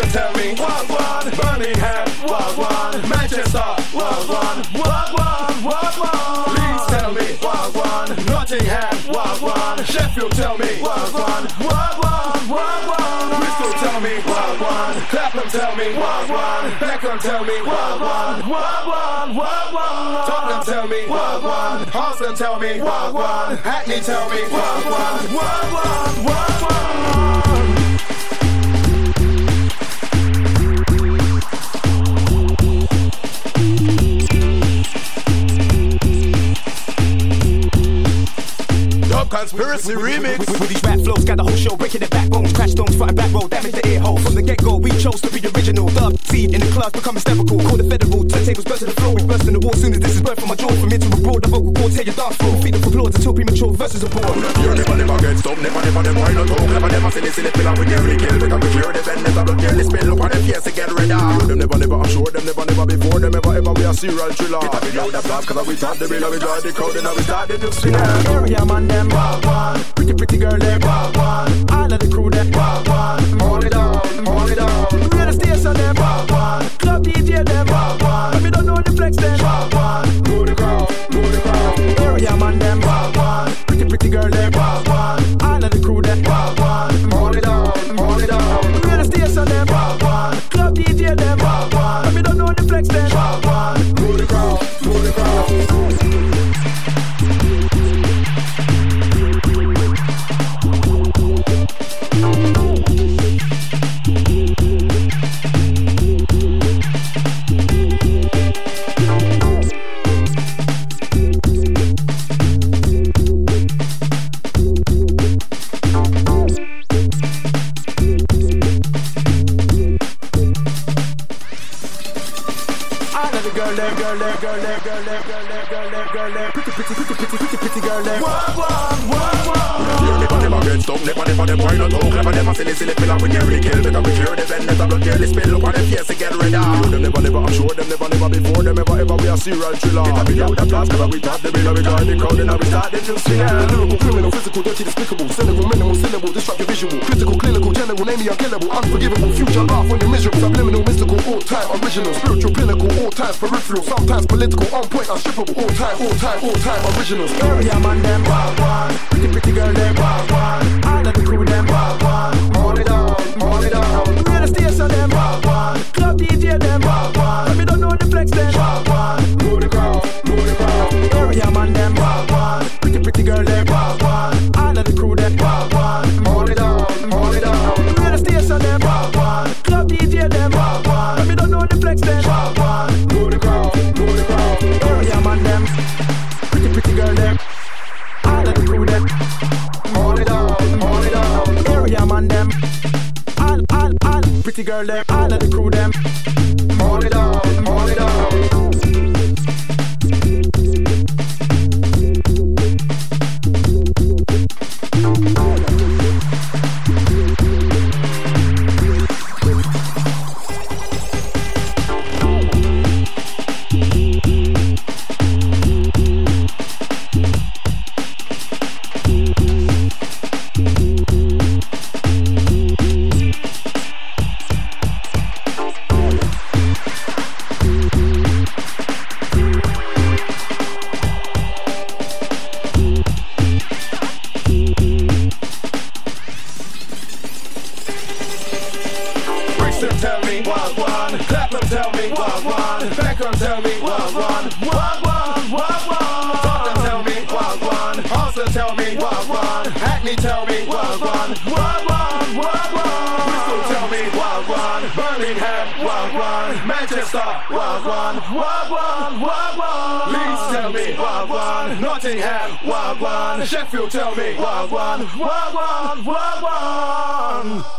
to tell me what one Birmingham, what one Manchester, what one What one, what one Please tell me what one Nottingham, what one Sheffield tell me what one What one, what one Bristol tell me what one Clapham tell me what one Peckham tell me what one What one, what one Tottenham tell me what one Arsenal tell me what one Hackney tell me what one What one, what one Conspiracy remix. With, with, these rap flows, got the whole show breaking the backbones, crash stones, front and back roll, damage the ear hole. From the get go, we chose to be original. Thug seed in the class, become hysterical. Call the federal, turntables burst to the floor. We burst in the wall soon as this is birth from my jaw. From into abroad, the vocal cords, tear your dance floor. Feed for applause until premature verses are born. You never, never get stopped, never, never, them why not talk. Never, never silly, silly, fill up with nearly kill. Because we clear the bend, never blood, nearly spill. Look on them face to get rid of. You them never, never, I'm sure them never, never before. Them ever, ever, we are serial thriller. Get a video that blast, cause we thought the bill, we got the code, and we started to sing. Area man, them, Wild one, pretty, pretty girl, them, wild one, all of the crew, them, wild one, hold it down, hold it down. Radio station, them, girl, them, girl, them, girl, them, girl, them, girl, them, girl, them, girl, them, pretty, pretty, pretty, pretty, pretty, pretty girl, them. Wild one, wild one. You never, never get stopped, never, never, them why not talk. Never, never silly, silly, fill up with nearly kill. Because we clear the never blood, nearly spill. Look on them face to get of. You them never, never, I'm sure them never, never before. Them ever, ever, we are serial thriller. Get a video that blast, cause we thought the bill, we got the code, and now we started to sing. Lyrical, criminal, physical, dirty, despicable, cynical, minimal, syllable, disrupt your visual, critical, clinical, general, name me unkillable, unforgivable, future laugh when you're miserable, subliminal, mystical, all time, original, spiritual, pinnacle, all times, peripheral, sometimes political, on point, unstrippable, all time, all time, all time, originals. Area man, them, Wild one, pretty, pretty girl, them, wild one, all of the crew, them, wild one, it down, it down. Radio station, them, wild one, club DJ, them, wild one, but me don't know the flex, them. wild one, Move the crowd, move the crowd. Area man, them, wild one, pretty, pretty girl, them, wild one, all of the crew, them, wild one, it down, it down. Radio station, them, wild one, club DJ, them, wild one, but me don't know the flex, them. wild one, girl, them, all of the crew, them, hold it down, hold it down. Area man, them, all, all, all, pretty girl, them, all of the crew, them, hold it down, hold it down. Me wild Clapham tell me wild one, Peckham tell me wild one, wild. Tottenham tell me one, Arsenal tell me one, Hackney tell me one, wild one. Bristol tell me one, Birmingham one, Manchester one, wild one. Leeds tell me one, Nottingham one, Sheffield tell me one, wild one.